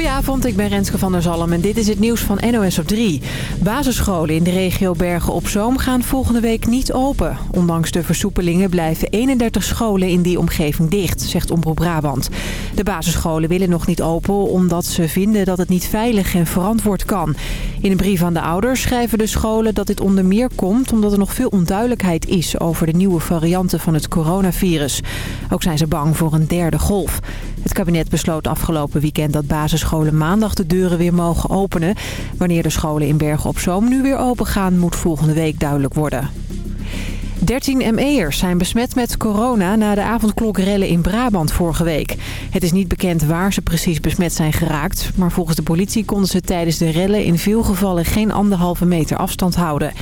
Goedenavond, ik ben Renske van der Zalm en dit is het nieuws van NOS op 3. Basisscholen in de regio Bergen op Zoom gaan volgende week niet open. Ondanks de versoepelingen blijven 31 scholen in die omgeving dicht, zegt Omroep Brabant. De basisscholen willen nog niet open omdat ze vinden dat het niet veilig en verantwoord kan. In een brief aan de ouders schrijven de scholen dat dit onder meer komt omdat er nog veel onduidelijkheid is over de nieuwe varianten van het coronavirus. Ook zijn ze bang voor een derde golf. Het kabinet besloot afgelopen weekend dat basisscholen maandag de deuren weer mogen openen. Wanneer de scholen in Bergen op Zoom nu weer open gaan, moet volgende week duidelijk worden. 13 ME'ers zijn besmet met corona na de avondklokrellen in Brabant vorige week. Het is niet bekend waar ze precies besmet zijn geraakt. Maar volgens de politie konden ze tijdens de rellen in veel gevallen geen anderhalve meter afstand houden.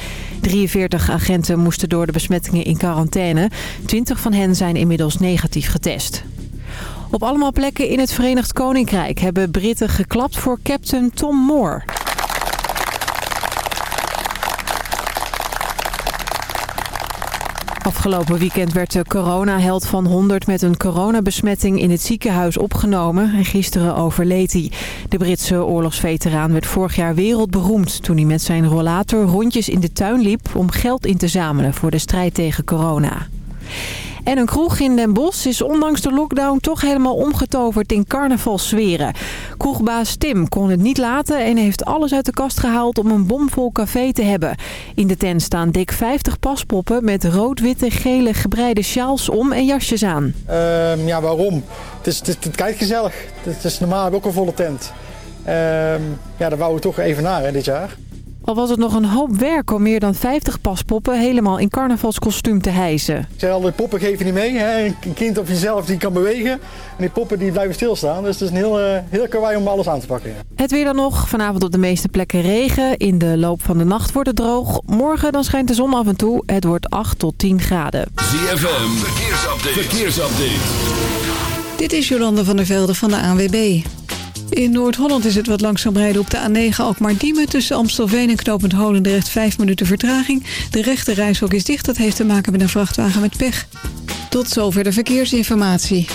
43 agenten moesten door de besmettingen in quarantaine. 20 van hen zijn inmiddels negatief getest. Op allemaal plekken in het Verenigd Koninkrijk hebben Britten geklapt voor captain Tom Moore. Afgelopen weekend werd de coronaheld van 100 met een coronabesmetting in het ziekenhuis opgenomen. En gisteren overleed hij. De Britse oorlogsveteraan werd vorig jaar wereldberoemd toen hij met zijn rollator rondjes in de tuin liep om geld in te zamelen voor de strijd tegen corona. En een kroeg in Den Bosch is ondanks de lockdown toch helemaal omgetoverd in carnavalsferen. Kroegbaas Tim kon het niet laten en heeft alles uit de kast gehaald om een bomvol café te hebben. In de tent staan dik 50 paspoppen met rood-witte, gele gebreide sjaals om en jasjes aan. Ehm, ja, waarom? Het is, het, het kijkt gezellig. Het is normaal ook een volle tent. Ehm, ja, daar wouden we toch even naar hè, dit jaar. Al was het nog een hoop werk om meer dan 50 paspoppen helemaal in carnavalskostuum te hijsen. Ik zeg al, de poppen geven niet mee. Hè? Een kind of jezelf die kan bewegen. En die poppen die blijven stilstaan. Dus het is een heel, uh, heel karwei om alles aan te pakken. Het weer dan nog. Vanavond op de meeste plekken regen. In de loop van de nacht wordt het droog. Morgen dan schijnt de zon af en toe. Het wordt 8 tot 10 graden. ZFM, verkeersupdate. verkeersupdate. Dit is Jolande van der Velde van de ANWB. In Noord-Holland is het wat langzaam rijden op de A9 Alkmaar-Diemen... tussen Amstelveen en Knopend Holendrecht 5 minuten vertraging. De rechte reishok is dicht, dat heeft te maken met een vrachtwagen met pech. Tot zover de verkeersinformatie.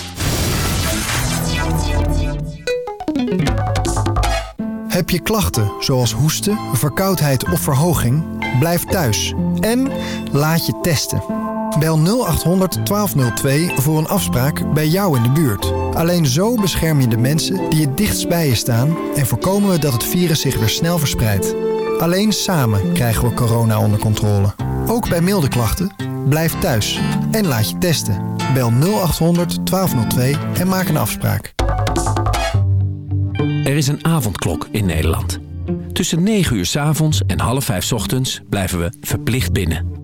Heb je klachten zoals hoesten, verkoudheid of verhoging? Blijf thuis en laat je testen. Bel 0800 1202 voor een afspraak bij jou in de buurt. Alleen zo bescherm je de mensen die het dichtst bij je staan... en voorkomen we dat het virus zich weer snel verspreidt. Alleen samen krijgen we corona onder controle. Ook bij milde klachten, blijf thuis en laat je testen. Bel 0800 1202 en maak een afspraak. Er is een avondklok in Nederland. Tussen 9 uur s avonds en half 5 s ochtends blijven we verplicht binnen.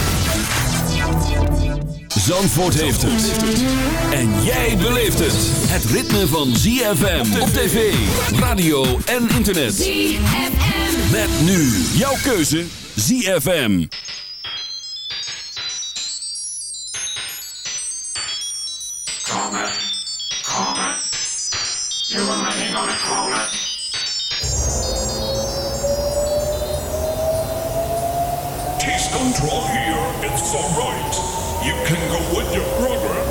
Zandvoort heeft het. En jij beleeft het. Het ritme van ZFM op tv, radio en internet. ZFM. Met nu jouw keuze ZFM. You were running on a corner. Taste control here, it's alright. You can go with your program.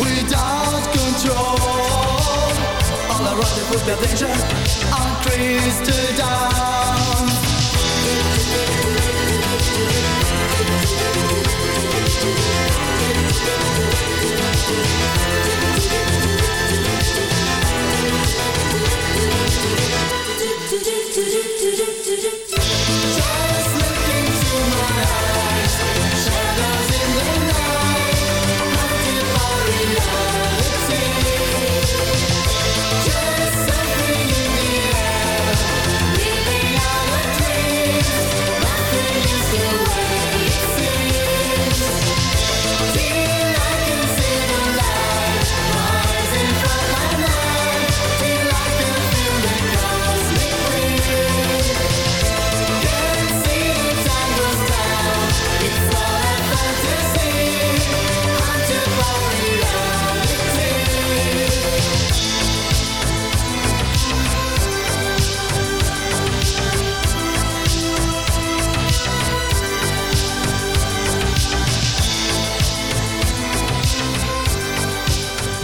without control. All around the food danger, I'm crazed to down.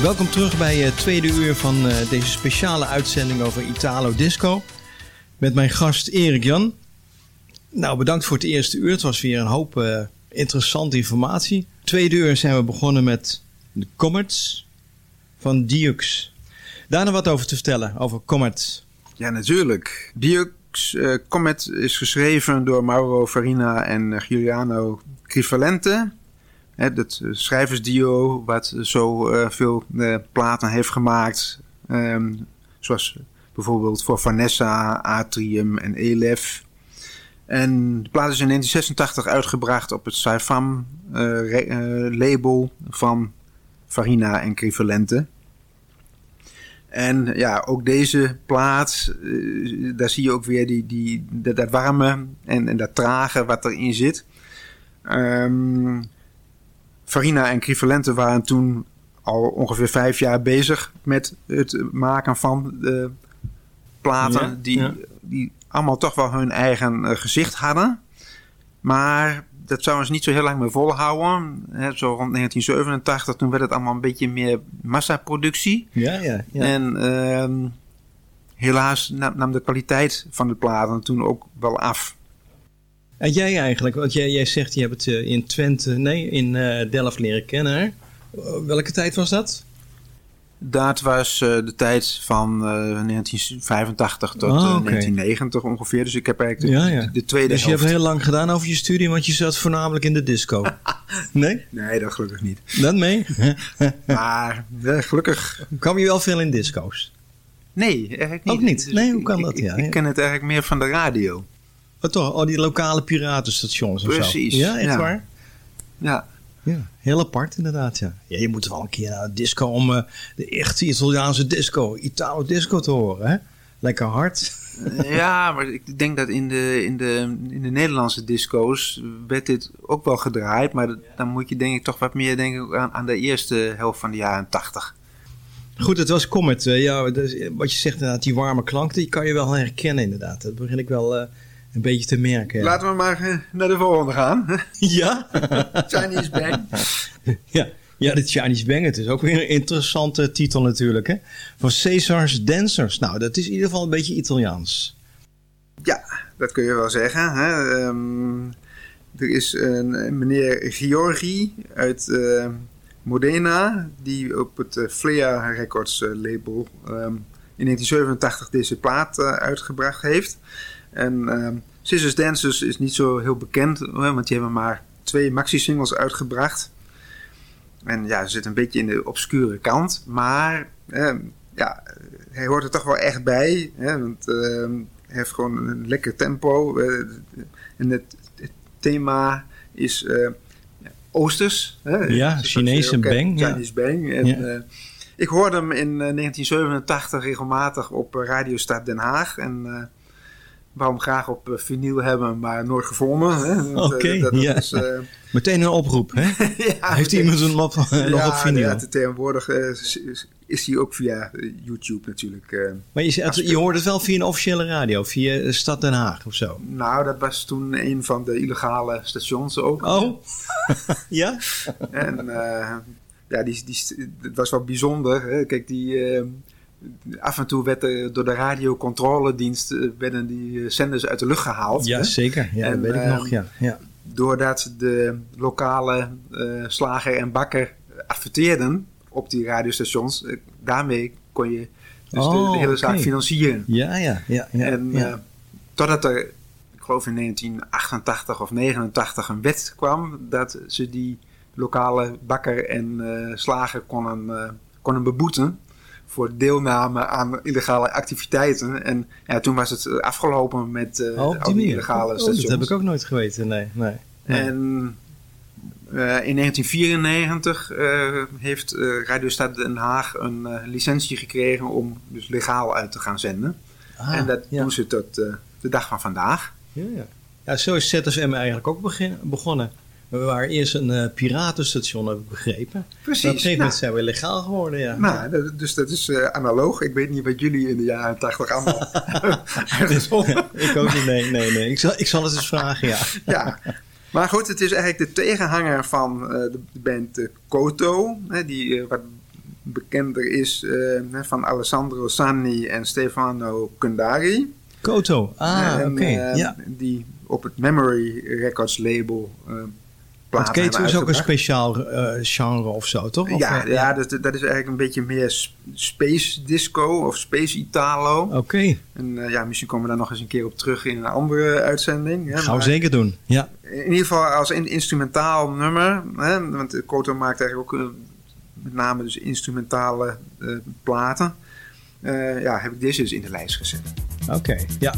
Welkom terug bij het tweede uur van eh, deze speciale uitzending over Italo Disco. Met mijn gast Erik Jan. Nou, bedankt voor het eerste uur. Het was weer een hoop eh, interessante informatie. Tweede uur zijn we begonnen met de Comets van Dux. Daarna wat over te vertellen, over Comets. Ja, natuurlijk. Diox eh, Comet is geschreven door Mauro Farina en eh, Giuliano Crivalente. Dat eh, schrijversduo wat zo eh, veel eh, platen heeft gemaakt. Ehm, zoals bijvoorbeeld voor Vanessa, Atrium en Elef. En de plaat is in 1986 uitgebracht op het Saifam label van Farina en Crivalente. En ja, ook deze plaat, daar zie je ook weer die, die, dat, dat warme en, en dat trage wat erin zit. Ehm, Farina en Crivalente waren toen al ongeveer vijf jaar bezig met het maken van de platen Ja, die, ja. die allemaal toch wel hun eigen eh, gezicht hadden. Maar dat zouden ze niet zo heel lang meer volhouden. Zo rond 1987, toen werd het allemaal een beetje meer massaproductie. Ja, ja. ja. En ehm, helaas nam de kwaliteit van de platen toen ook wel af. En jij eigenlijk, want jij, jij zegt je hebt het eh, in Twente, nee, in eh, Delft leren kennen. Eh, welke tijd was dat? Dat was de tijd van eh, 1985 tot Ah, eh, oké. 1990 ongeveer. Dus ik heb eigenlijk de, Ja, ja. de, de tweede Dus je helft. hebt heel lang gedaan over je studie, want je zat voornamelijk in de disco. nee? Nee, dat gelukkig niet. Dat mee? Maar gelukkig... Kwam je wel veel in disco's? Nee, eigenlijk niet. Ook niet? Dus Nee, hoe kan ik- dat? Ik, Ja, ik ken het eigenlijk meer van de radio. Toch? Oh, die lokale piratenstations of Precies, zo. Ja, echt ja. waar? Ja. Ja, heel apart inderdaad, ja. ja. Je moet wel een keer naar de disco om eh, de echte Italiaanse disco, Italo disco te horen, hè? Lekker hard. Ja, maar ik denk dat in de, in, de, in de Nederlandse disco's werd dit ook wel gedraaid. Maar dat- dan moet je denk ik toch wat meer denken aan, aan de eerste helft van de jaren 80. Goed, het was Comet. eh, ja, dus, wat je zegt inderdaad, die warme klank, die kan je wel herkennen inderdaad. Dat begin ik wel eh, een beetje te merken. ja. Laten we maar eh, naar de volgende gaan. Ja? Chinese Bang. ja, ja, de Chinese Bang. Het is ook weer een interessante titel natuurlijk. Hè? Van Caesar's Dancers. Nou, dat is in ieder geval een beetje Italiaans. Ja, dat kun je wel zeggen. Hè? Ehm, er is een, meneer Giorgi uit eh, Modena, die op het eh, Flea Records label ehm, in 1987 deze plaat uitgebracht heeft. En ehm Scissors Dancers is niet zo heel bekend, want die hebben maar twee maxi-singles uitgebracht. En ja, ze zit een beetje in de obscure kant, maar ehm, ja, hij hoort er toch wel echt bij. Hè? Want ehm, heeft gewoon een lekker tempo. eh, en het, het thema is eh, Oosters. Hè? Ja, Dus dat Chinese bang, ja. Chinese bang. En, Ja. eh, ik hoorde hem in eh, 1987 regelmatig op eh, Radio Stad Den Haag. En eh wou hem graag op eh, vinyl hebben, maar nooit gevonden. Oké, eh, dat- dat ja. is, eh, Meteen een oproep, hè? ja, Heeft iemand een map nog op vinyl? ja, te- tegenwoordig is- hij ook via YouTube natuurlijk. Maar je, je hoort het wel via een officiële radio, via Stad Den Haag of zo. Nou, dat was toen een van de illegale stations ook. Oh, ja? En ja, die, die, het was wel bijzonder. Hè? Kijk, die, af en toe werd er door de radiocontroledienst eh, werden die eh, zenders uit de lucht gehaald. Ja, zeker. Ja, En, dat weet ik nog, ja. ja. Doordat de lokale eh, slager en bakker adverteerden op die radiostations, daarmee kon je dus de- Oh, de, hele zaak financieren. Ja, ja, ja. ja, en ja. totdat er, ik geloof in 1988 of 89 een wet kwam dat ze die lokale bakker en slager konden, konden beboeten voor deelname aan illegale activiteiten. En ja, toen was het eh, afgelopen met Oh, al die illegale Oh, stations. dat heb ik ook nooit geweten, nee. nee. nee. En eh, in 1994 eh, heeft Radio Stad Den Haag een licentie gekregen om dus legaal uit te gaan zenden. Ah, en dat ja. doen ze tot de dag van vandaag. Ja, ja. ja, zo is ZFM eigenlijk ook begin- begonnen. We waren eerst een eh, piratenstation, heb ik begrepen. Precies, Maar op een gegeven nou. moment zijn we legaal geworden, ja. Nou, dus dat is eh, analoog. Ik weet niet wat jullie in de jaren 80 allemaal ik ook niet, nee, nee, nee. Ik zal, ik zal het eens vragen, ja. ja. Maar goed, het is eigenlijk de tegenhanger van eh, de band Koto. Hè, die wat bekender is van Alessandro Sanni en Stefano Kundari. Koto, ah, oké, ja. Die op het Memory Records label Want platen hebben is ook een speciaal eh, genre of zo, toch? Of, Ja, eh, ja dat, dat is eigenlijk een beetje meer space disco of space italo. Oké, En eh, ja, misschien komen we daar nog eens een keer op terug in een andere uitzending. Hè, gaan we zeker doen. Ja, In ieder geval als in, instrumentaal nummer. Hè, want Koto maakt eigenlijk ook met name dus instrumentale platen. Ja, heb ik deze dus in de lijst gezet. oké, ja.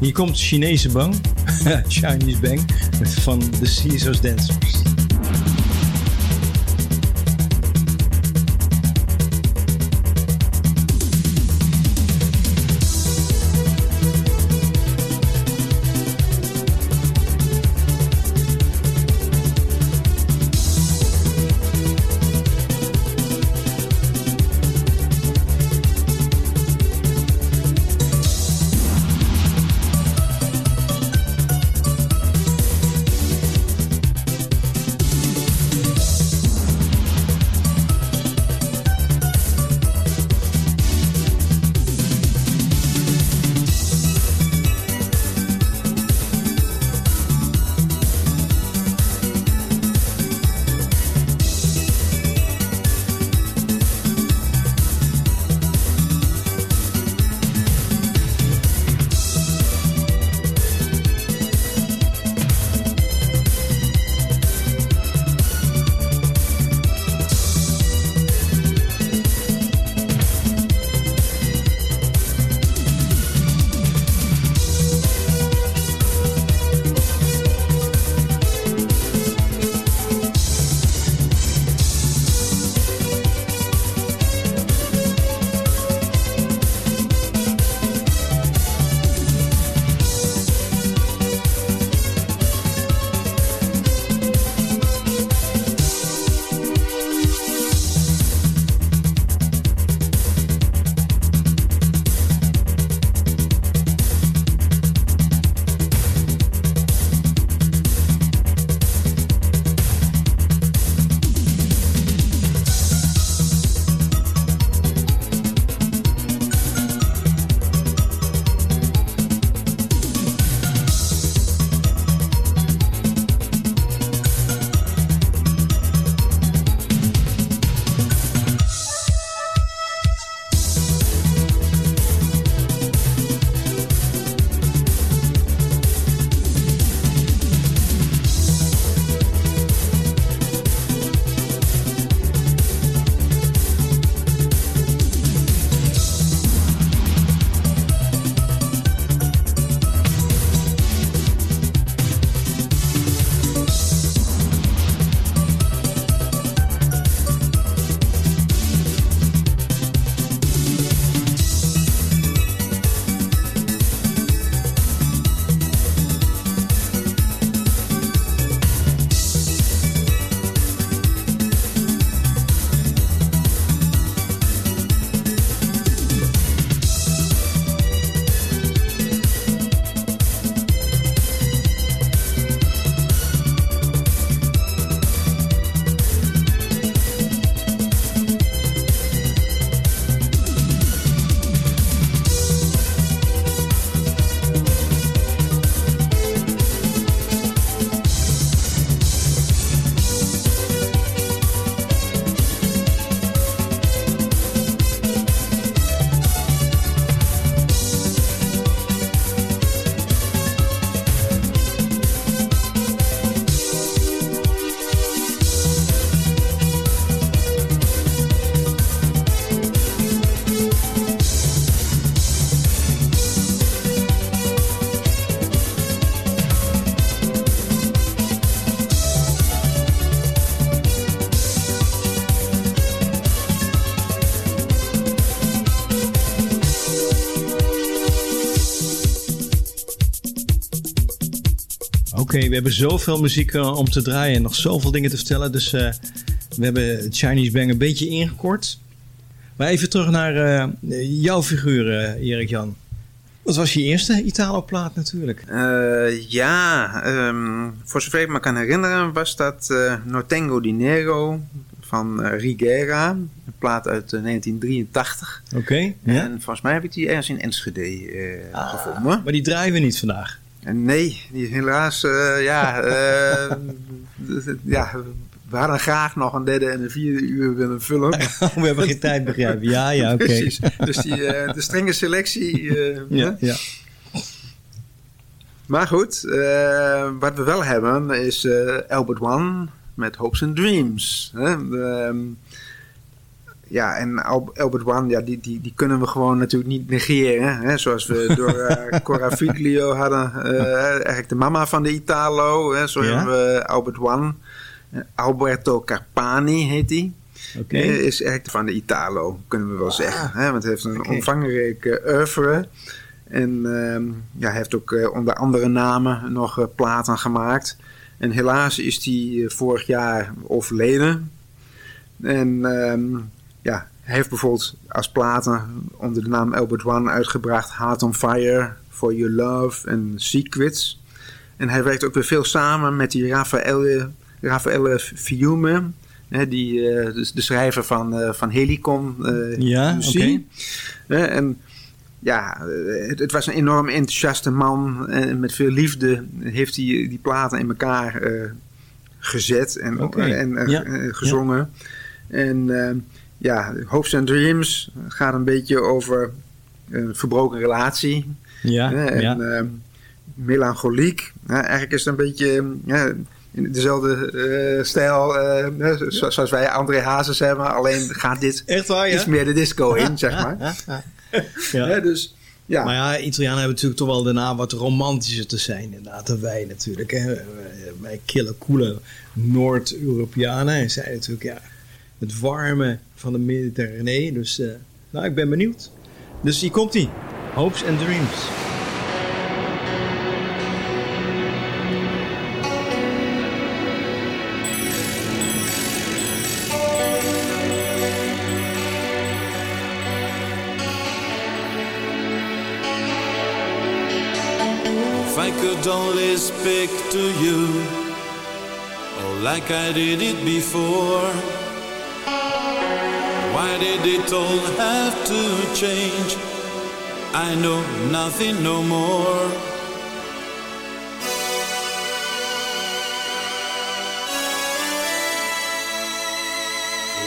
Hier komt Chinese Bang, Chinese Bang, van de Caesars Dancers. Oké, we hebben zoveel muziek eh, om te draaien en nog zoveel dingen te vertellen. Dus eh, we hebben Chinese Bang een beetje ingekort. Maar even terug naar eh, jouw figuur, Erik-Jan. Wat was je eerste Italo-plaat natuurlijk? Ja, ehm, voor zover ik me kan herinneren was dat eh Nortengo Dinero van Rigera. Een plaat uit eh, 1983. Oké, ja. En volgens mij heb ik die ergens in Enschede eh, gevonden. Maar die draaien we niet vandaag. En nee, die helaas, eh, ja, eh, ja, we hadden graag nog een derde en een vierde uur willen vullen. we hebben geen tijd begrijpen. Ja, ja, oké. Precies. Dus die, eh, de strenge selectie. Ja, ja. Maar goed, wat we wel hebben is Albert One met Hopes and Dreams. Hè? Ehm, ja, en Al- Albert One, ja, die, die, die kunnen we gewoon natuurlijk niet negeren. Hè? Zoals we door eh, Cora Figlio hadden, eh, eigenlijk de mama van de Italo. Hè? Zo Ja. hebben we Albert One. Eh, Alberto Carpani heet hij. Is eigenlijk van de Italo, kunnen we wel zeggen. Hè? Want hij heeft een Oké. omvangrijk eh, oeuvre. En ehm, ja, hij heeft ook onder andere namen nog platen gemaakt. En helaas is hij vorig jaar overleden. En ehm, ja, hij heeft bijvoorbeeld als platen onder de naam Albert One uitgebracht Heart on Fire, For Your Love en Secrets. En hij werkt ook weer veel samen met die Raffaele, Raffaele Fiume, hè, die, eh, de, de schrijver van, eh, van Helicon eh Ja. Hè, en ja, het, het was een enorm enthousiaste man. En met veel liefde heeft hij die platen in elkaar gezet en, Oké, en ja, gezongen. En ja, Hopes and Dreams gaat een beetje over een verbroken relatie. Ja, hè, en ja. eh, melancholiek. Ja, eigenlijk is het een beetje in dezelfde eh, stijl eh, hè, zo- zoals wij André Hazes hebben. Alleen gaat dit Echt waar, ja? iets meer de disco in, zeg maar. Ja. Hè, dus ja. Maar ja, Italianen hebben natuurlijk toch wel de naam wat romantischer te zijn inderdaad dan wij natuurlijk. Hè. Wij kille, coole Noord-Europeanen. En zij natuurlijk ja, het warme van de Mediterranee. Dus eh, nou, ik ben benieuwd. Dus hier komt hij. Hopes and Dreams. Could only speak to you, oh, like I did it before. Why did it all have to change? I know nothing no more.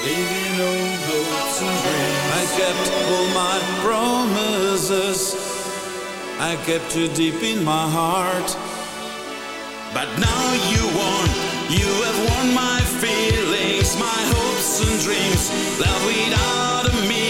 Leaving no hopes and dreams. I kept all my promises. I kept you deep in my heart. But now you won, you have won my feelings, my hopes and dreams. Love without a meaning.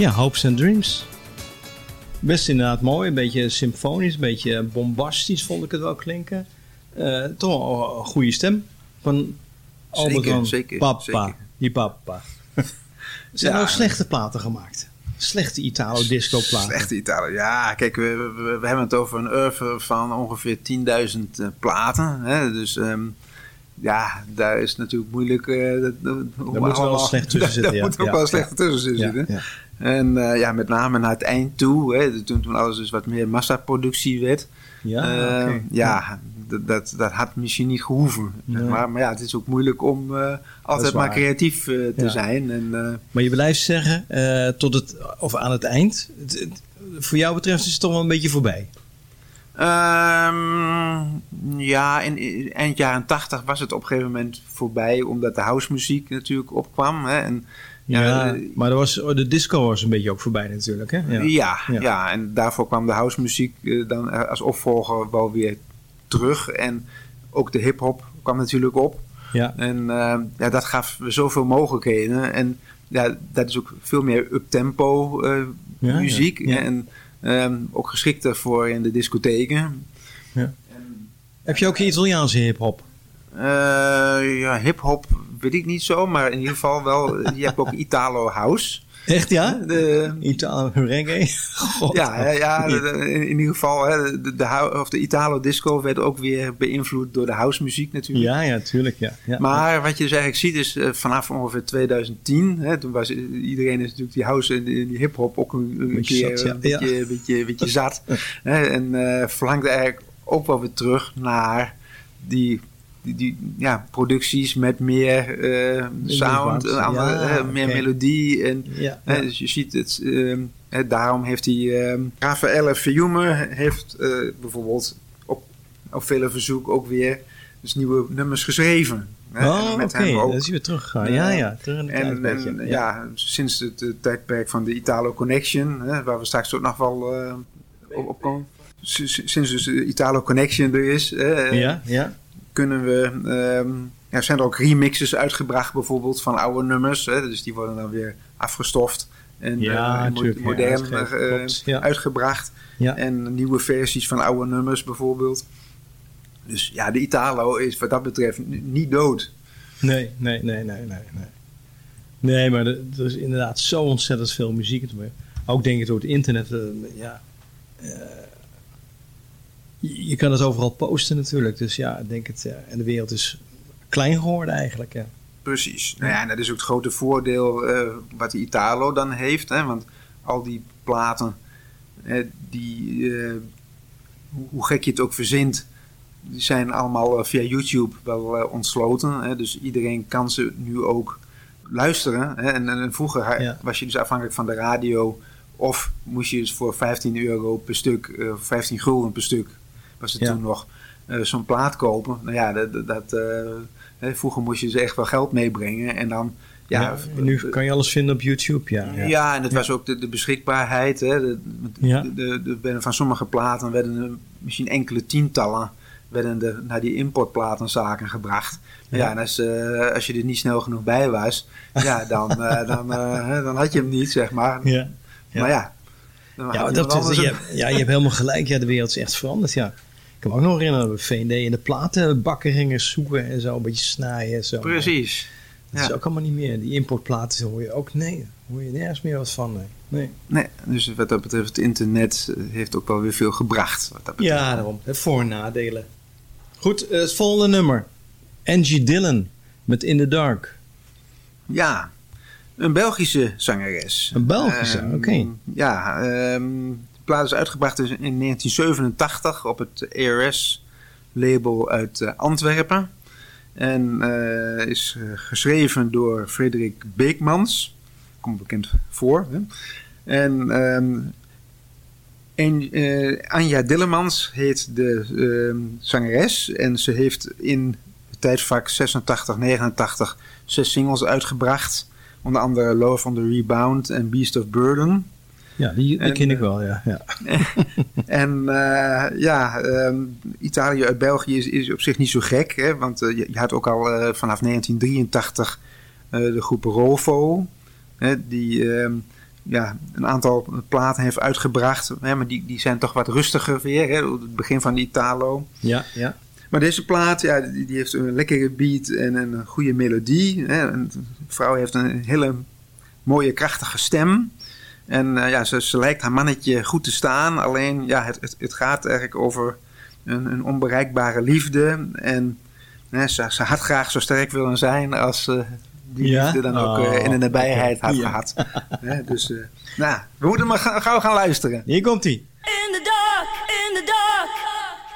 Ja, Hopes and Dreams. Best inderdaad mooi. Een beetje symfonisch, een beetje bombastisch vond ik het wel klinken. Eh, toch een goede stem van Albert Zeker, Papa. zeker. Die papa. Zijn Ja. ook slechte platen gemaakt? Slechte Italo-disco-platen? Slechte Italo. Ja, kijk, we, we, we hebben het over een oeuvre van ongeveer 10.000 eh, platen. Hè? Dus ehm, ja, daar is natuurlijk moeilijk. eh, dat, dat, hoe wel slecht tussen zitten, Daar ja. moet ook Ja, wel slecht tussen zitten. ja. En eh, ja, met name naar het eind toe, hè, toen, toen alles dus wat meer massaproductie werd. Ja, Eh, oké. ja, dat, dat, dat had misschien niet gehoeven. Nee. Maar, maar ja, het is ook moeilijk om eh, altijd maar creatief te Ja. zijn. En, Maar je blijft zeggen, tot het, of aan het eind, het- het- voor jou betreft is het toch wel een beetje voorbij. Ehm, ja, in, in eind jaren tachtig was het op een gegeven moment voorbij, omdat de housemuziek natuurlijk opkwam. Hè, en, Ja, ja, eh, maar er was, de disco was een beetje ook voorbij natuurlijk. Hè? ja. Ja, Ja. en daarvoor kwam de housemuziek eh, dan eh, als opvolger wel weer terug. En ook de hip-hop kwam natuurlijk op. Ja. En eh, ja, dat gaf zoveel mogelijkheden. En ja, dat is ook veel meer up-tempo muziek. En ehm, ook geschikter voor in de discotheken. Heb je ook Italiaanse hip-hop? Eh, ja, hip-hop weet ik niet zo, maar in ieder geval wel. Je hebt ook Italo House. Echt ja? De, Italo reggae? God. ja, ja, in, in ieder geval. Hè, de, of de Italo disco werd ook weer beïnvloed door de housemuziek natuurlijk. Ja, ja, tuurlijk. Ja. ja. Maar wat je dus eigenlijk ziet is eh, vanaf ongeveer 2010, hè, toen was iedereen is natuurlijk die house en die, die hip-hop ook een, een Beetje keer zat, ja. een beetje, Ja. beetje, beetje zat. hè, en eh verlangde eigenlijk ook wel weer terug naar die, die, die ja, producties met meer eh, sound, andere, hè, meer melodie. En, Ja, dus je ziet het, ehm, daarom heeft hij, ehm Rafael Fiume heeft eh, bijvoorbeeld op, op vele verzoek ook weer dus nieuwe nummers geschreven. Oh, oké. ook. Dat is weer teruggegaan. Ja, ja. Terug in En, en ja. sinds het, eh, tijdperk van de Italo Connection, waar we straks ook nog wel eh, op, op komen. Sinds dus de Italo Connection er is, eh, Ja, ja. Kunnen we. ehm, ja, zijn er ook remixes uitgebracht, bijvoorbeeld van oude nummers. Hè, dus die worden dan weer afgestoft en Ja, eh, tuurlijk, modern eh, ja. uitgebracht. Ja. En nieuwe versies van oude nummers, bijvoorbeeld. Dus ja, de Italo is wat dat betreft niet dood. Nee, nee, nee, nee, nee. Nee, nee maar er, er is inderdaad zo ontzettend veel muziek. Ook denk ik door het internet. eh, ja, je, kan het overal posten natuurlijk. Dus ja, ik denk het. en de wereld is klein geworden eigenlijk. Ja. Precies. Nou ja, en dat is ook het grote voordeel eh, wat de Italo dan heeft. Hè? Want al die platen, die, eh, hoe, gek je het ook verzint, die zijn allemaal eh, via YouTube wel ontsloten. Hè? Dus iedereen kan ze nu ook luisteren. Hè? En, en vroeger Ja. was je dus afhankelijk van de radio. Of moest je dus voor 15 euro per stuk, eh, 15 gulden per stuk, was Ja. toen nog, eh, zo'n plaat kopen. Nou ja, dat, dat, eh, vroeger moest je dus echt wel geld meebrengen. En dan, ja, Ja, en nu kan je alles vinden op YouTube. Ja, ja, ja. en het was ook de, de beschikbaarheid. Hè. De, de, van sommige platen werden er misschien enkele tientallen werden er naar die importplatenzaken gebracht. Ja, en als, eh, als je er niet snel genoeg bij was, ja, dan, dan, dan had je hem niet, zeg maar. Ja. Ja. Maar ja, dan Ja, dat, je, ja, je hebt helemaal gelijk. Ja, de wereld is echt veranderd. Ja. Ik kan me ook nog herinneren dat we V&D in de platenbakken gingen zoeken en zo. Een beetje snijden en zo. Precies. Dat is ook allemaal niet meer. Die importplaten hoor je ook. Nee, hoor je nergens meer wat van. Nee. nee. Nee, dus wat dat betreft, het internet eh, heeft ook wel weer veel gebracht. Wat dat betreft. Ja, daarom. Het voor- en nadelen. Goed, eh, het volgende nummer. Angie Dillon met In the Dark. Ja, een Belgische zangeres. Een Belgische, Ehm, oké. Ja, ehm, de plaat is uitgebracht in 1987 op het ERS-label uit eh, Antwerpen. En eh, is eh, geschreven door Frederik Beekmans. Komt bekend voor. Hè? En, ehm, en Anja Dillemans heet de ehm, zangeres. En ze heeft in het tijdvak 86, 89 zes singles uitgebracht. Onder andere Love on the Rebound en Beast of Burden. Ja, die, die En, ken ik eh, wel, ja. ja. En eh, ja, ehm, Italië uit België is, is op zich niet zo gek. Hè? Want eh, je, je had ook al vanaf 1983 eh, de groep Rovo. Hè? Die, ehm, ja, een aantal platen heeft uitgebracht. Hè, maar die, die zijn toch wat rustiger weer. Hè, het begin van de Italo. Ja, ja. Maar deze plaat, ja, die, die heeft een lekkere beat en een goede melodie. Hè. En de vrouw heeft een hele mooie, krachtige stem. En eh, ja, ze, ze lijkt haar mannetje goed te staan. Alleen, ja, het, het, het gaat eigenlijk over een, een onbereikbare liefde. En hè, ze, ze had graag zo sterk willen zijn als ze die Ja? liefde dan ook Oh, eh, in de nabijheid had ja. gehad. Hè, dus, eh, nou, we moeten maar ga- gauw gaan luisteren. Hier komt hij. In the dark, in the dark,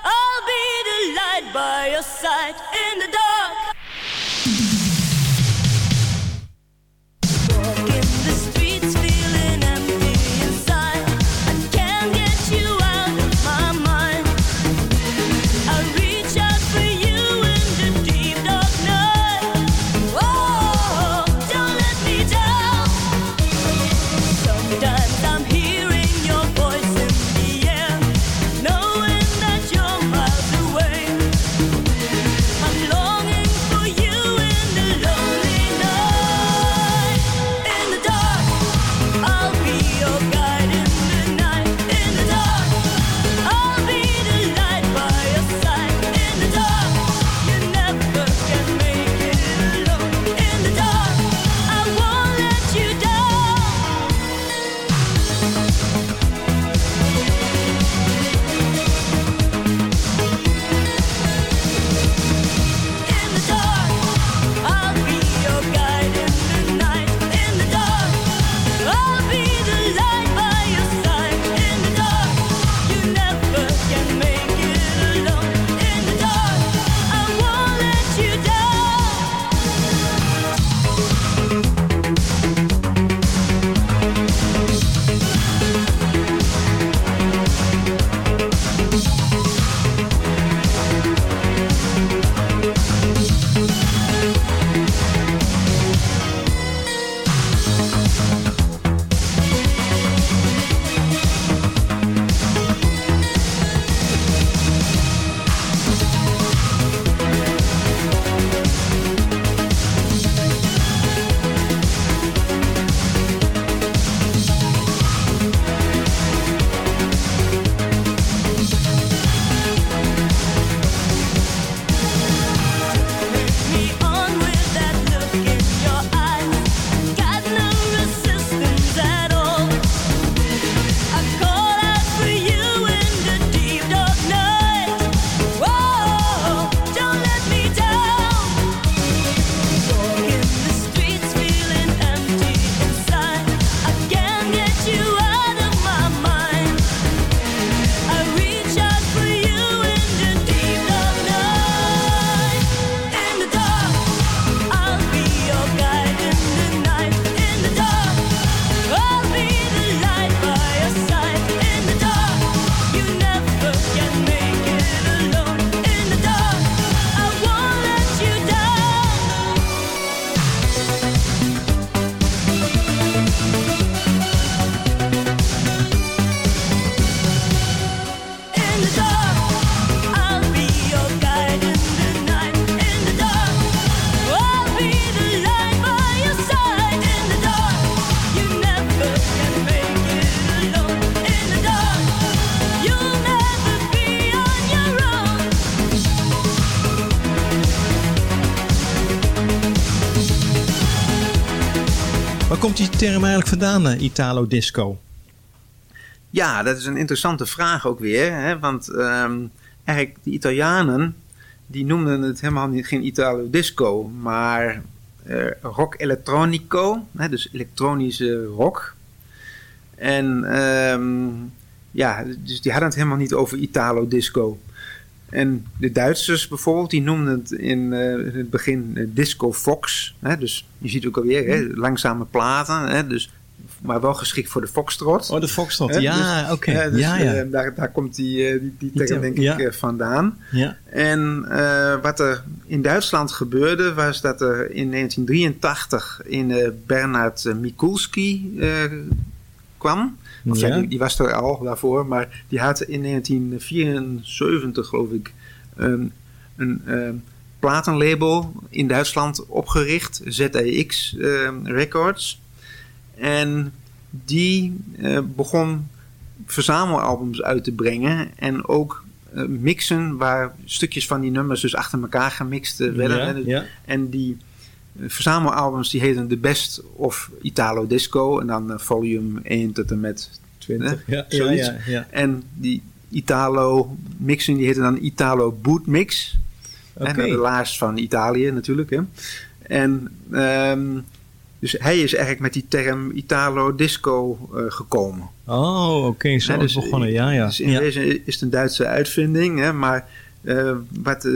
I'll be the light by your side. In the dark. Term eigenlijk vandaan, eh, Italo Disco? Ja, dat is een interessante vraag ook weer. Hè? Want ehm, eigenlijk de Italianen, die noemden het helemaal niet, geen Italo disco, maar eh, rock elettronico, hè? dus elektronische rock. En ehm, ja, dus die hadden het helemaal niet over Italo disco. En de Duitsers bijvoorbeeld, die noemden het in, eh, het begin eh, disco fox. Hè? Dus je ziet ook alweer hè, langzame platen, hè? Dus, maar wel geschikt voor de foxtrot. Oh, de Foxtrot. Ja, dus- oké. dus, Ja, ja. eh, daar, daar komt die, die, term denk ik ja. vandaan. Ja. En wat er in Duitsland gebeurde, was dat er in 1983 in Bernhard Mikulski kwam. Of ja. Die, die was er al daarvoor, maar die had in 1974, geloof ik, een, een eh, platenlabel in Duitsland opgericht, ZEX eh, Records. En die eh, begon verzamelalbums uit te brengen en ook eh, mixen waar stukjes van die nummers dus achter elkaar gemixt eh, werden. Ja. Dus- ja. En die verzamelalbums die heten The Best of Italo Disco en dan eh, volume 1 tot en met 20. hè, Ja, zoiets. ja, ja. En die Italo mixen die heten dan Italo Boot Mix. Naar de laars van Italië natuurlijk. Hè. En ehm, dus hij is eigenlijk met die term Italo Disco eh, gekomen. Oh, oké, zo het begonnen. Ja, ja. Dus in ja. wezen is het een Duitse uitvinding, hè, maar eh, wat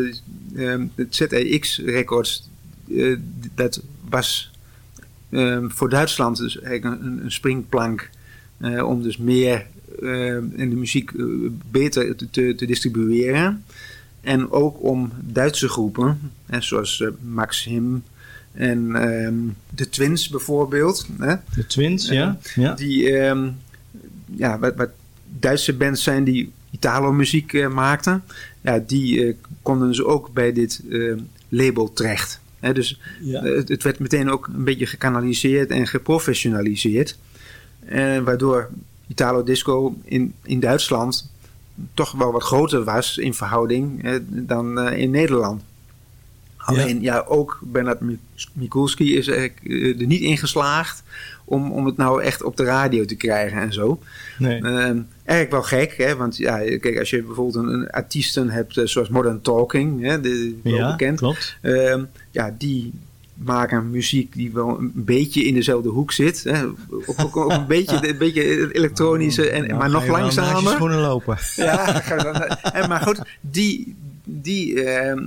ehm, het ZEX Records, eh, dat was ehm, voor Duitsland dus eigenlijk een, een springplank eh, om dus meer eh, in de muziek beter te, te, distribueren. En ook om Duitse groepen, hè, zoals eh, Maxim en ehm, de Twins bijvoorbeeld. Hè, De Twins, ja. ja. die ehm, ja, wat, wat Duitse bands zijn die Italo-muziek maakten, ja, die konden dus ook bij dit label terecht. Dus Ja. eh, het, het werd meteen ook een beetje gekanaliseerd en geprofessionaliseerd. Eh, waardoor Italo Disco in, in Duitsland toch wel wat groter was in verhouding eh, dan eh, in Nederland. Alleen ja, ook Bernard Mi- Mikulski is er, er niet in geslaagd om, om het nou echt op de radio te krijgen en zo. Nee. Ehm, eigenlijk wel gek, hè? want ja, kijk, als je bijvoorbeeld een, een artiesten hebt eh, zoals Modern Talking, hè, de, wel Ja, bekend, klopt. Ehm, ja, die maken muziek die wel een beetje in dezelfde hoek zit. Hè? Ook, een beetje, een beetje elektronische, en, Nou, maar nog je langzamer. schoenen lopen. Ja, en, maar goed, die, die ehm,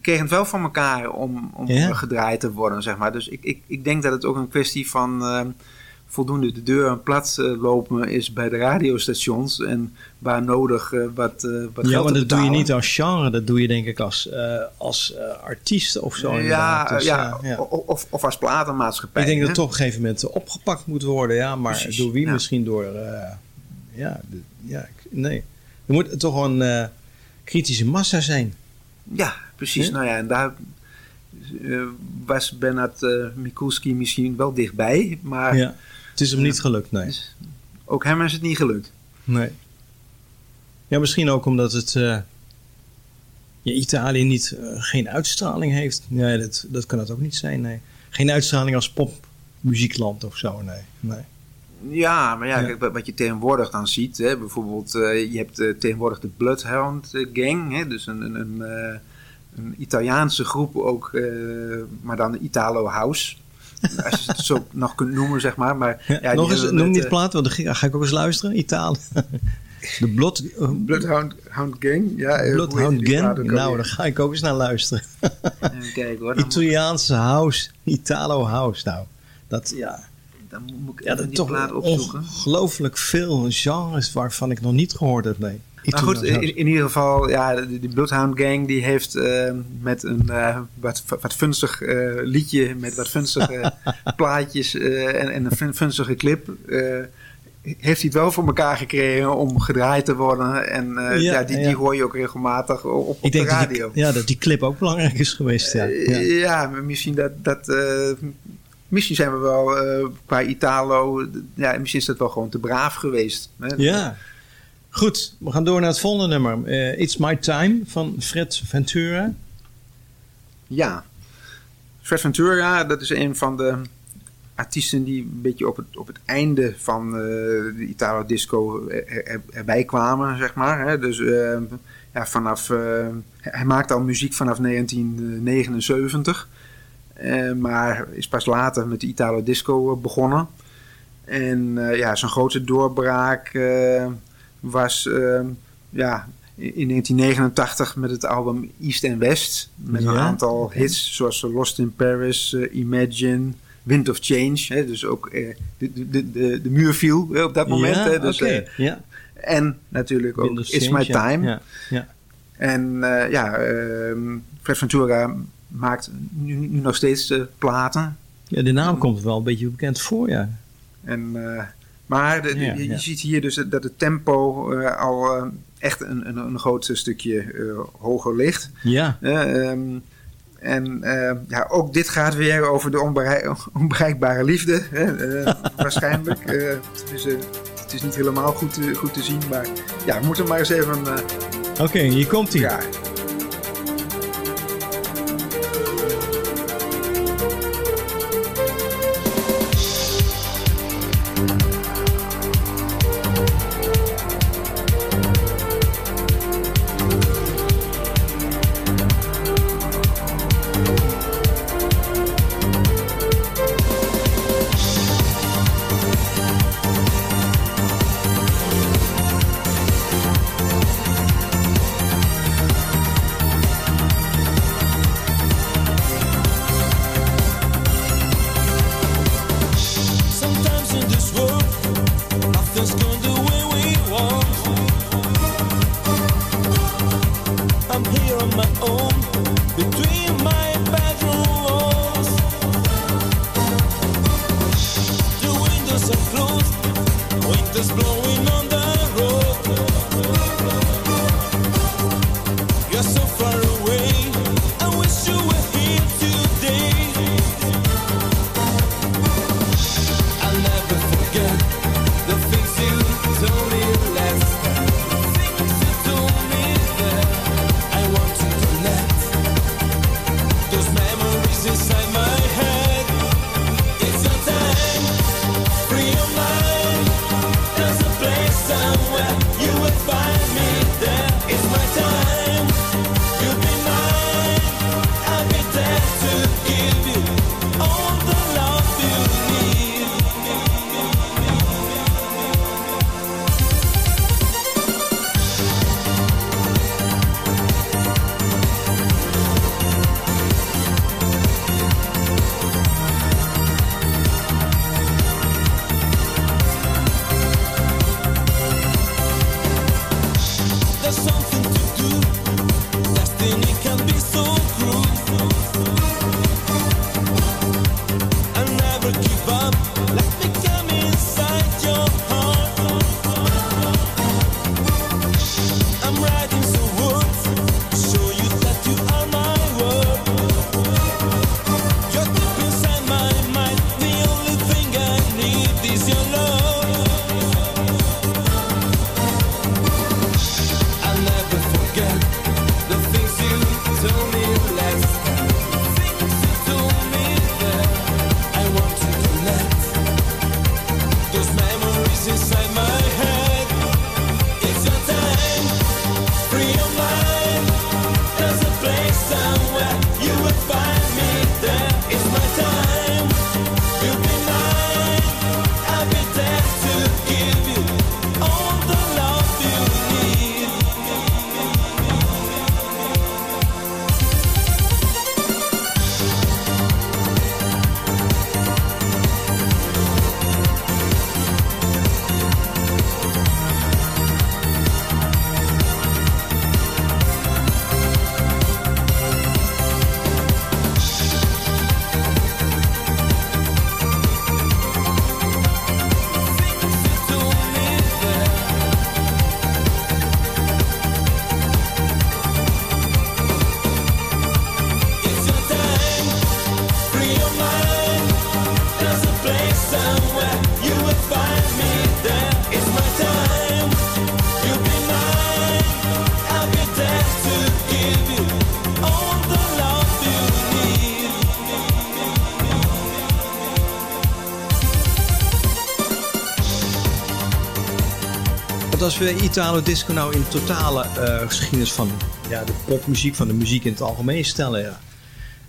kregen het wel van elkaar om, om gedraaid te worden, zeg maar. Dus ik, ik, ik denk dat het ook een kwestie van ehm, voldoende de deur plat eh, lopen is bij de radiostations. En waar nodig eh, wat, eh wat Ja, maar dat doe je niet als genre. Dat doe je denk ik als, als artiest of zo. Ja, Dus, ja, Of, of als platenmaatschappij. Ik denk dat het op een gegeven moment opgepakt moet worden. Ja, maar Precies, door wie? ja. Misschien door... ja, de- ja, nee. Er moet toch een kritische massa zijn. Ja, precies. Nou ja, en daar was Bernard Mikulski misschien wel dichtbij. Maar Ja. Het is hem niet gelukt, nee. Dus ook hem is het niet gelukt. Nee. Ja, misschien ook omdat het... eh, ja, Italië niet, eh, geen uitstraling heeft. Nee, dat, dat kan het ook niet zijn, nee. Geen uitstraling als popmuziekland of zo, nee. nee. Ja, maar ja, Ja. kijk, wat- je tegenwoordig dan ziet, hè, bijvoorbeeld, eh, je hebt tegenwoordig de Bloodhound Gang, hè, dus een, een, een, een Italiaanse groep ook, maar dan de Italo House. Als je het zo nog kunt noemen, zeg maar. maar Ja, ja, nog eens, noem niet eh, plaat, want dan ga ik ook eens luisteren. Italië. De Blood, eh, Bloodhound Hound Gang, ja. eh, Bloodhound Gang. Nou, daar ga ik ook eens naar luisteren. Even kijken hoor. Italiaanse house. Italo house, nou. Dat, ja, dan moet ik ja dat die toch plaat opzoeken. ongelooflijk veel genres waarvan ik nog niet gehoord heb, nee. Maar goed, in, in ieder geval, ja, de Bloodhound Gang die heeft eh, met een eh, wat, wat funstig eh, liedje, met wat funstige plaatjes eh, en, en een fun- funstige clip, heeft hij het wel voor elkaar gekregen om gedraaid te worden. En Ja, ja, die, ja. die hoor je ook regelmatig op, op Ik denk de dat radio. die, ja, dat die clip ook belangrijk is geweest, ja. Ja. misschien dat... dat Misschien zijn we wel qua Italo, ja, misschien is dat wel gewoon te braaf geweest. Hè? Ja. Goed, we gaan door naar het volgende nummer. Eh, It's My Time van Fred Ventura. Ja. Fred Ventura, dat is een van de artiesten die een beetje op het, op het einde van eh, de Italo Disco er- erbij kwamen, zeg maar. Hè. Dus eh, ja, vanaf, eh, hij maakte al muziek vanaf 1979. eh, maar is pas later met de Italo Disco eh, begonnen. En eh, ja, zijn grote doorbraak eh, was eh, ja, in 1989 met het album East and West. Met een aantal hits zoals Lost in Paris, eh, Imagine, Wind of Change. Hè, dus ook eh, de, de, de, de, muur viel hè, op dat moment. Ja, hè, dus, eh, ja. en natuurlijk ook It's Change, My Time. Ja, ja. En ja, ehm, Fred Ventura maakt nu, nu nog steeds platen. ja, de naam komt wel een beetje bekend voor, ja. En, eh, maar de- de- Ja, je, je ja. ziet hier dus dat het tempo eh, al eh, echt een, een, een groot stukje eh, hoger ligt. Ja, Eh, ehm, En ja, ook dit gaat weer over de onberei- onbereikbare liefde, hè, waarschijnlijk. Eh, het, is, niet helemaal goed, te- goed te zien, maar ja, we moeten maar eens even... Oké, hier komt hij. ja, als we Italo Disco nou in totale eh, geschiedenis van ja, de popmuziek, van de muziek in het algemeen stellen, ja.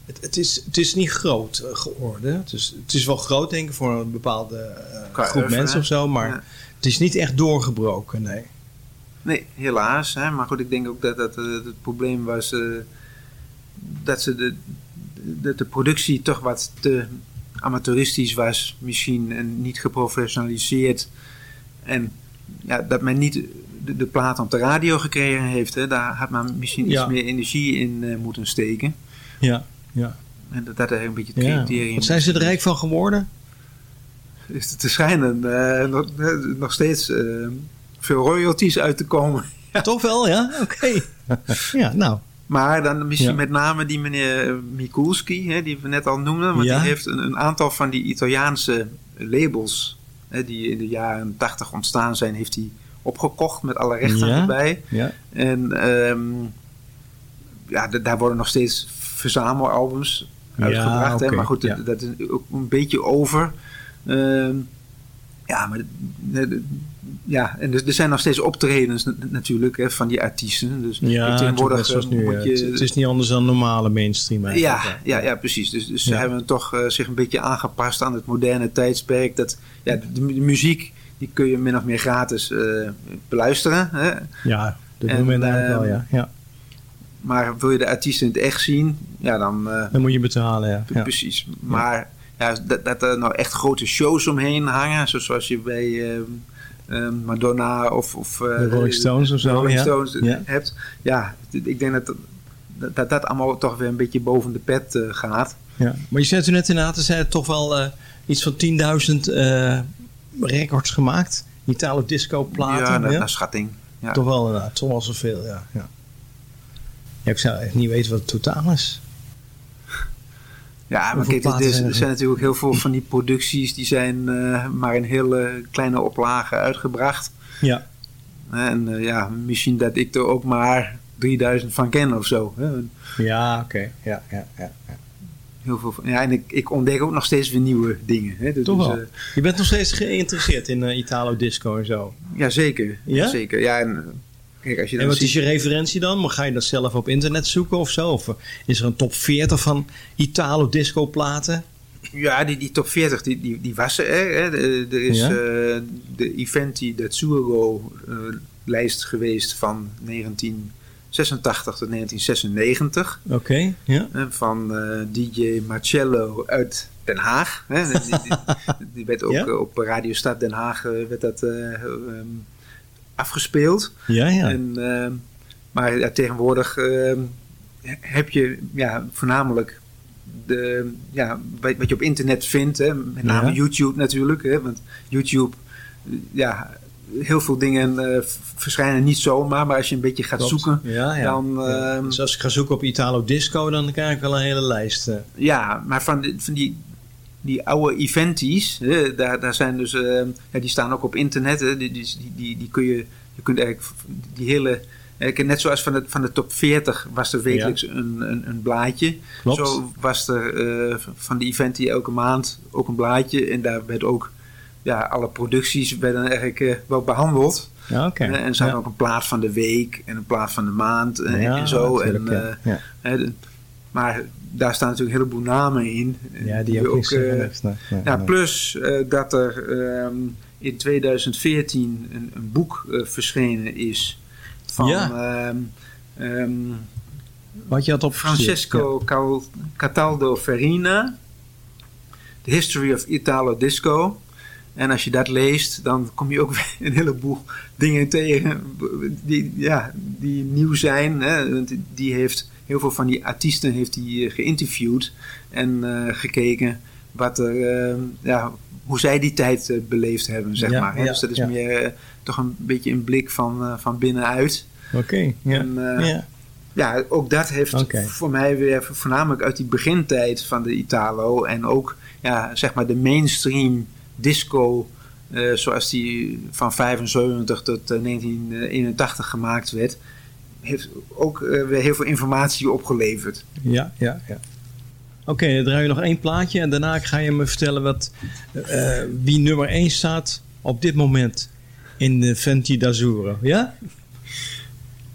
Het, het, is, het is niet groot eh, geworden. Het is, het is wel groot, denk ik, voor een bepaalde eh, groep mensen of zo, maar ja. het is niet echt doorgebroken, nee. Nee, helaas. Hè. Maar goed, ik denk ook dat, dat eh, het probleem was eh, dat ze de, dat de productie toch wat te amateuristisch was, misschien en niet geprofessionaliseerd. En ja, dat men niet de, de plaat op de radio gekregen heeft, hè. daar had men misschien Ja. iets meer energie in eh, moeten steken. Ja, ja. En dat dat eigenlijk een beetje het ja. criterium Wat zijn ze er rijk van geworden? is te schijnen eh, nog, eh, nog steeds veel royalties uit te komen. Toch wel, ja? Oké. ja, nou, Maar dan misschien Ja. met name die meneer Mikulski, hè, die we net al noemden. Want Ja. die heeft een, een aantal van die Italiaanse labels... Die in de jaren 80 ontstaan zijn, heeft hij opgekocht met alle rechten Ja. erbij. Ja. En ehm, ja, daar worden nog steeds verzamelalbums Ja, uitgebracht. hè? Maar goed, dat, dat is ook een beetje over. Ehm, ja, maar ja, en er, er zijn nog steeds optredens na- natuurlijk hè, van die artiesten. Dus Ja, tegenwoordig net zoals eh, nu. moet eh, je, het, het is niet anders dan normale mainstream eigenlijk. ja, ja, ja, precies. Dus, dus ze Ja. hebben toch eh, zich een beetje aangepast aan het moderne tijdsperk. Dat, ja, de, de muziek die kun je min of meer gratis eh, beluisteren. Hè? Ja, dat En, doen we eigenlijk wel, ehm, ja. ja. Maar wil je de artiest in het echt zien, ja, dan... eh, Dan moet je betalen, ja. ja. Precies. Maar ja, dat, dat er nou echt grote shows omheen hangen, zo- zoals je bij ehm, ehm, Madonna of, of eh, Rolling Stones of zo, Rolling ja. Stones Ja. hebt. Ja, ik denk dat dat, dat dat allemaal toch weer een beetje boven de pet eh, gaat. Ja. Maar je zei toen net inderdaad, er zijn toch wel eh, iets van 10.000 eh, records gemaakt. Italo disco platen. ja, naar, ja? naar schatting. Ja. Toch wel inderdaad, toch wel zoveel, ja. Ja, ik zou echt niet weten wat het totaal is. Ja, maar kijk, er, zijn er? natuurlijk heel veel van die producties die zijn eh, maar in hele kleine oplagen uitgebracht. Ja. En eh, ja, misschien dat ik er ook maar 3000 van ken of zo. Hè. Ja, oké. Ja, ja, ja, ja. Heel veel van, ja, en ik, ik ontdek ook nog steeds weer nieuwe dingen. Hè. Dus, Toch wel. eh, je bent nog steeds geïnteresseerd in eh, Italo disco en zo. ja, zeker. Ja? Zeker. Ja, en, eh, kijk, als je En wat is je referentie dan? Maar ga je dat zelf op internet zoeken of zo? Of is er een top 40 van Italo disco platen? Ja, die, die top 40, die, die, die was er. Hè. De- Er is Ja? eh, de Eventi eh lijst geweest van 1986 tot 1996. Oké, ja. van eh, DJ Marcello uit Den Haag. Hè. Die, die, die werd ook Ja? op Radio Stad Den Haag eh, werd dat, afgespeeld. Ja, ja. En, ehm, maar ja, tegenwoordig ehm, heb je ja, voornamelijk de, ja, wat, wat je op internet vindt, hè, met name Ja. YouTube natuurlijk. Hè, want YouTube, ja, heel veel dingen eh, verschijnen niet zomaar, maar als je een beetje gaat Klopt. zoeken, Ja, ja. dan. Ehm, Dus als ik ga zoeken op Italo disco, dan krijg ik wel een hele lijst. eh. Ja, maar van, van die, die oude eventies, hè, daar, daar zijn dus, eh, ja, die staan ook op internet. Hè, die, die, die, die kun je, je kunt eigenlijk die hele, eh, net zoals van de, van de top 40 was er wekelijks een, een, een blaadje. Klopt. Zo was er eh, van die eventie elke maand ook een blaadje. En daar werd ook, ja, alle producties werden eigenlijk eh, wel behandeld. Ja. Eh, en ze hadden Ja. ook een plaat van de week en een plaat van de maand en, Ja, en zo. En, eh, de- maar daar staan natuurlijk een heleboel namen in. Ja, die je ook zeggen eh, heeft, nee, nee, ja, nee. plus eh, dat er ehm, in 2014 een, een boek eh, verschenen is van Ja. ehm, ehm, Wat je had op Francesco Cataldo Farina, The History of Italo Disco. En als je dat leest, dan kom je ook weer een heleboel dingen tegen die, ja, die nieuw zijn. Hè? Want Die heeft heel veel van die artiesten heeft die, eh, geïnterviewd en eh, gekeken wat er, eh, ja, hoe zij die tijd beleefd hebben, zeg Ja, maar. Hè? ja, dus dat is meer toch een beetje een blik van, van binnenuit. Oké, ja. Ja. ja, ook dat heeft voor mij weer voornamelijk uit die begintijd van de Italo en ook ja, zeg maar de mainstream disco zoals die van 75 tot eh, 1981 gemaakt werd, heeft ook eh, weer heel veel informatie opgeleverd. Ja, ja, ja. Oké, dan draai je nog één plaatje en daarna ga je me vertellen wat, eh, wie nummer 1 staat op dit moment in de Fenty d'Azzurro. Ja?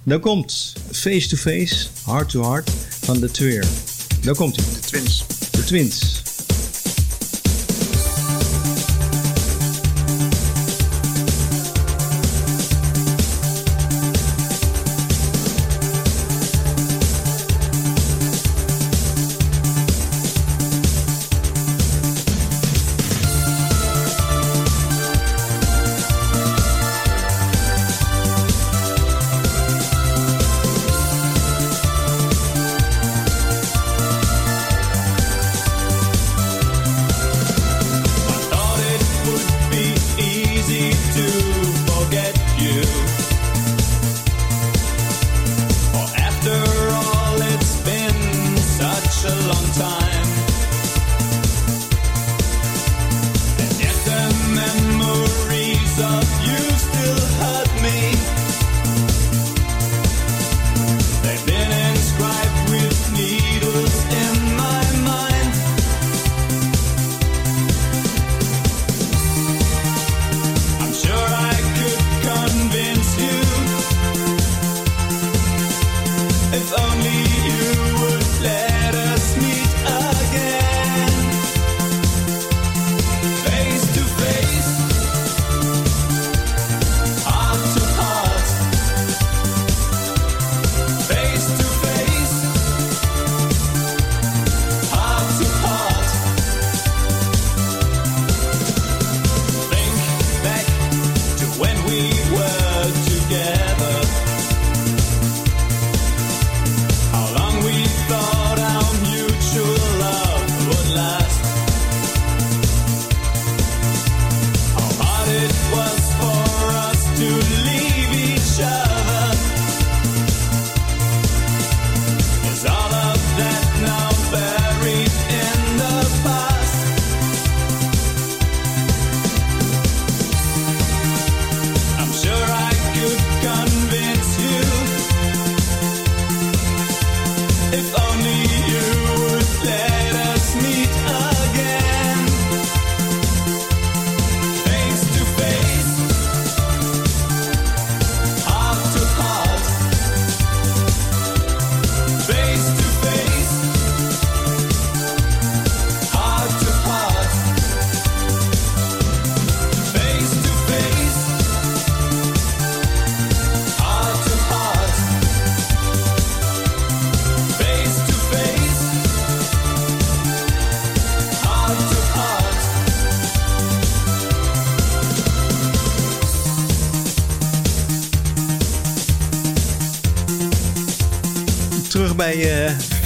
Dan komt Face to Face, Heart to Heart van de Tweer. Daar komt hij. De Twins. De Twins.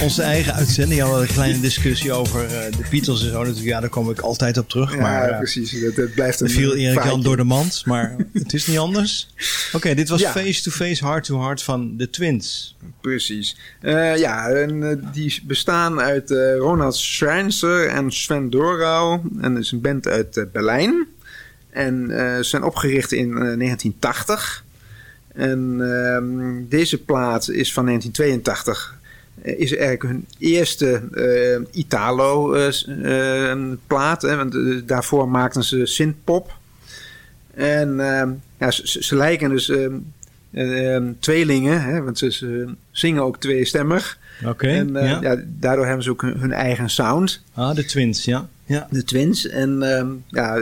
Onze eigen uitzending. Ja, we hadden een kleine discussie over eh, de Beatles en zo. Natuurlijk, ja, daar kom ik altijd op terug. Ja, maar, eh, precies. Dat, dat blijft een viel Erik Jan door de mand, maar het is niet anders. Oké, dit was Ja. Face to Face, Heart to Heart van de Twins. Precies. Eh, ja, en, eh, die bestaan uit eh, Ronald Schrijnser en Sven Dorau. En dat is een band uit eh, Berlijn. En eh, ze zijn opgericht in eh, 1980. En ehm, deze plaat is van 1982. Eh, is eigenlijk hun eerste eh, Italo-plaat. want eh, daarvoor maakten ze synthpop. En ehm, ja, ze, lijken dus ehm, ehm, tweelingen, hè, want ze, ze zingen ook tweestemmig. Oké, en ja. ja, daardoor hebben ze ook hun, hun eigen sound. Ah, de Twins, ja. ja. De Twins. En ja,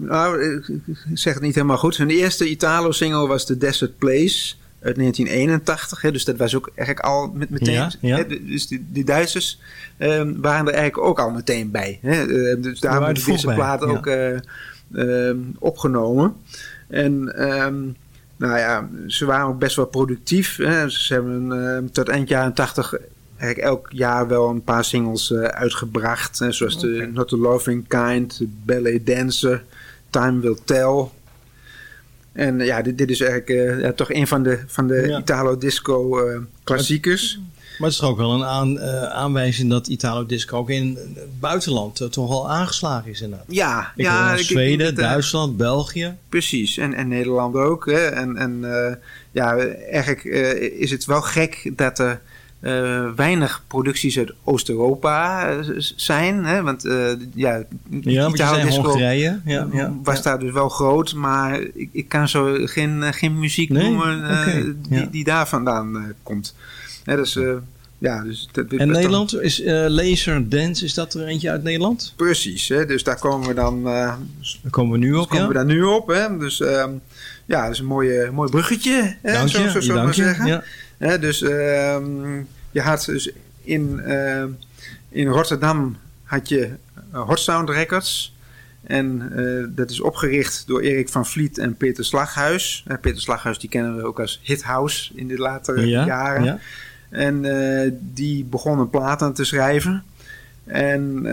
nou, ik zeg het niet helemaal goed. Hun eerste Italo-single was The Desert Place uit 1981. Hè, dus dat was ook eigenlijk al met meteen. Ja, ja. Hè, dus die, die Duitsers ehm, waren er eigenlijk ook al meteen bij. Hè, eh, dus daarom er deze plaat ja. ook eh, ehm, opgenomen. En ehm, nou ja, ze waren ook best wel productief. Hè. Ze hebben tot eind jaren 80 eigenlijk elk jaar wel een paar singles eh, uitgebracht. Hè, zoals de Not a Loving Kind, Ballet Dancer, Time Will Tell. En ja, dit, dit is eigenlijk eh, ja, toch een van de, van de Ja. Italo-disco eh, klassiekers. Maar het is toch ook wel een aan, eh, aanwijzing dat Italo Disco ook in het buitenland toch wel aangeslagen is inderdaad. Ja, Ik ja hoor ik- Zweden, Duitsland, België. Precies, en, en Nederland ook. Hè. En, en ja, eigenlijk is het wel gek dat er eh, weinig producties uit Oost-Europa eh, zijn. Hè. Want eh, ja, Ja, zei Italo-disco Hongarije. Ja, ja, was ja. daar dus wel groot, maar ik, ik kan zo geen, geen muziek Nee? noemen die, die daar vandaan komt. Hè, dus, ja, dus dat, En Nederland, is Laser Dance, is dat er eentje uit Nederland? Precies, hè, dus daar komen we dan Daar komen we nu op, komen ja? we daar nu op. Hè? Dus ehm, ja, dat is een mooie, mooi bruggetje. Hè? Dank zo, je, zo, zo maar je, zeggen. Ja. Hè, dus ehm, je had dus in, eh, in Rotterdam had je eh, Hot Sound Records. En eh, dat is opgericht door Erik van Vliet en Peter Slaghuis. Peter Slaghuis die kennen we ook als Hit House in de latere Ja, jaren. ja. En die begonnen platen te schrijven. En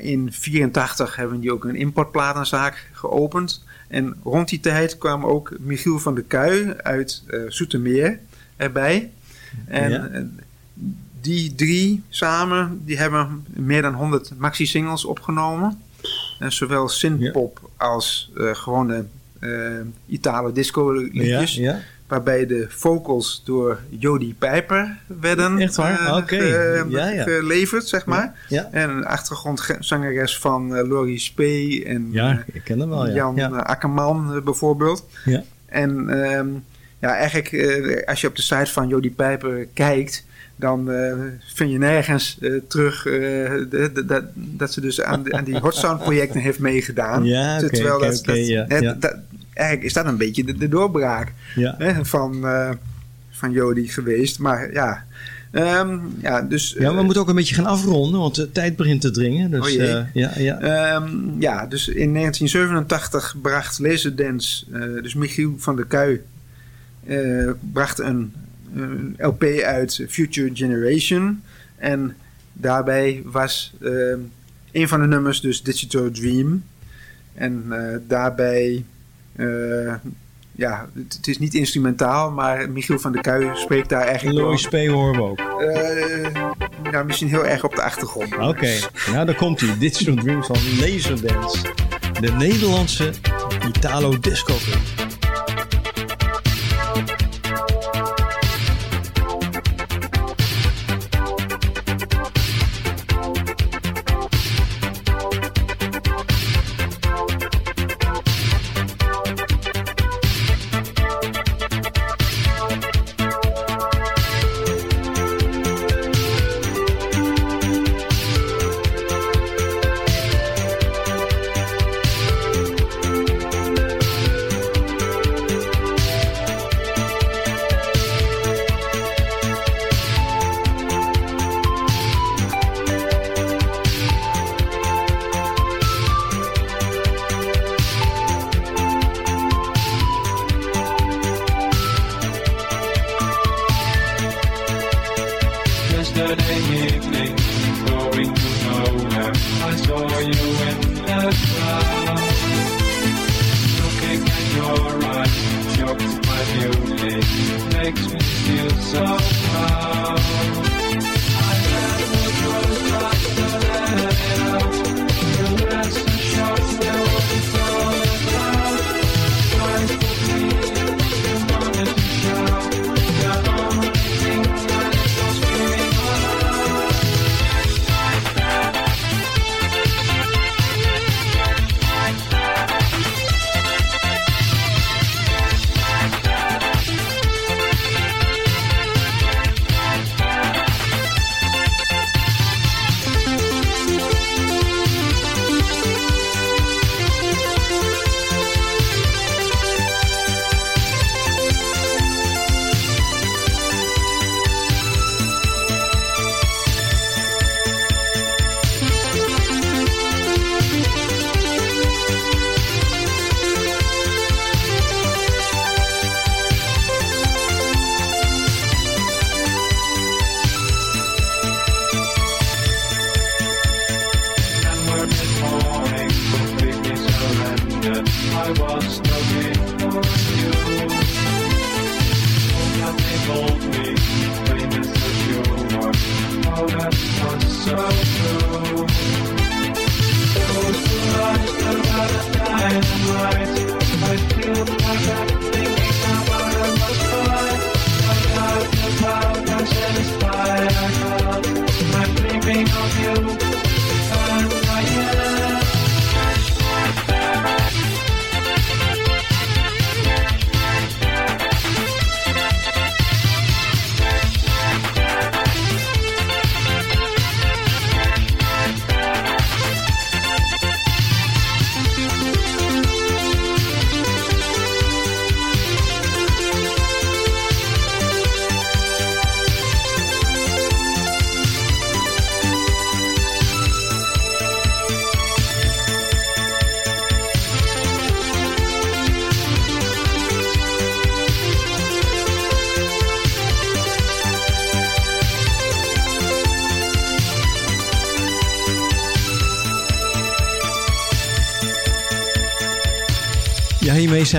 in 84 hebben die ook een importplatenzaak geopend. En rond die tijd kwam ook Michiel van der Kuij uit Zoetermeer erbij. En Ja. die drie samen die hebben meer dan 100 maxi-singles opgenomen. En zowel synthpop als eh gewone Italo disco liedjes. Ja. Waarbij de vocals door Jody Pijper werden Echt waar? eh, ge- Ja, ja. geleverd, zeg maar. Ja. En een achtergrondzangeres van eh, Laurie Spee en Ja, ik ken hem wel, ja. Jan ja. Akkerman bijvoorbeeld. Ja. En ehm, ja, eigenlijk eh, als je op de site van Jody Pijper kijkt, dan eh, vind je nergens eh, terug de- de- dat- dat ze dus aan, de- aan die Hot Sound projecten heeft meegedaan. Ja, Terwijl dat, dat- eigenlijk is dat een beetje de, doorbraak hè, van, van Jody geweest. Maar ja, Ehm, ja, dus, Ja, we moeten ook een beetje gaan afronden, want de tijd begint te dringen. Dus, Oh ja, ja. Ehm, ja, dus in 1987 bracht Laserdance, dus Michiel van der Kuij, eh, bracht een, een LP uit, Future Generation. En daarbij was ehm, een van de nummers dus Digital Dream. En eh, daarbij, eh, ja, het, het is niet instrumentaal, maar Michiel van der Kuij spreekt daar eigenlijk Lois P. horen we ook. eh, nou, misschien heel erg op de achtergrond. Oké, nou daar komt hij. Digital Dreams van Laserdance. De Nederlandse Italo Disco groep.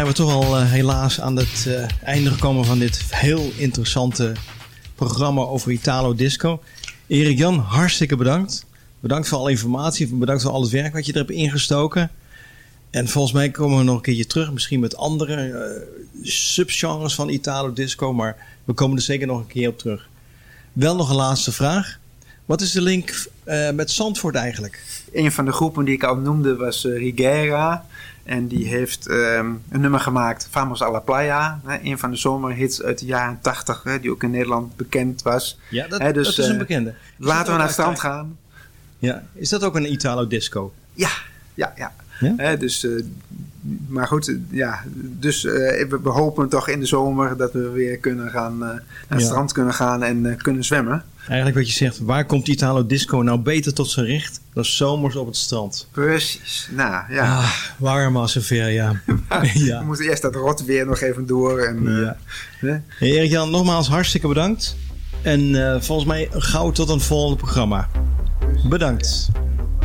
We toch al eh, helaas aan het eh, einde gekomen van dit heel interessante programma over Italo Disco. Erik Jan, hartstikke bedankt. Bedankt voor alle informatie, bedankt voor al het werk wat je er hebt ingestoken. En volgens mij komen we nog een keertje terug, misschien met andere eh, subgenres van Italo Disco, maar we komen er zeker nog een keer op terug. Wel nog een laatste vraag. Wat is de link met Zandvoort eigenlijk? Een van de groepen die ik al noemde was Rigera. En die heeft ehm, een nummer gemaakt, Vamos a la Playa. Hè, een van de zomerhits uit de jaren 80, hè, die ook in Nederland bekend was. Ja, dat, Hè, dus, dat is een eh, bekende. Is Laten we naar het strand gaan. Ja. Is dat ook een Italo-disco? Ja, ja, ja. Ja? Hè, dus, eh, maar goed, eh, ja, dus we, we hopen toch in de zomer dat we weer kunnen gaan, naar het Ja. strand kunnen gaan en kunnen zwemmen. Eigenlijk wat je zegt, waar komt Italo-disco nou beter tot zijn recht dan zomers op het strand? Precies. Nou ja, Ah, warm als zover, ja. we ja. moeten eerst dat rot weer nog even door. En, eh, Ja. Hey, Erik-Jan, nogmaals hartstikke bedankt. En eh, volgens mij gauw tot een volgende programma. Bedankt.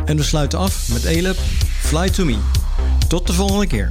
En we sluiten af met Elep, Fly To Me. Tot de volgende keer.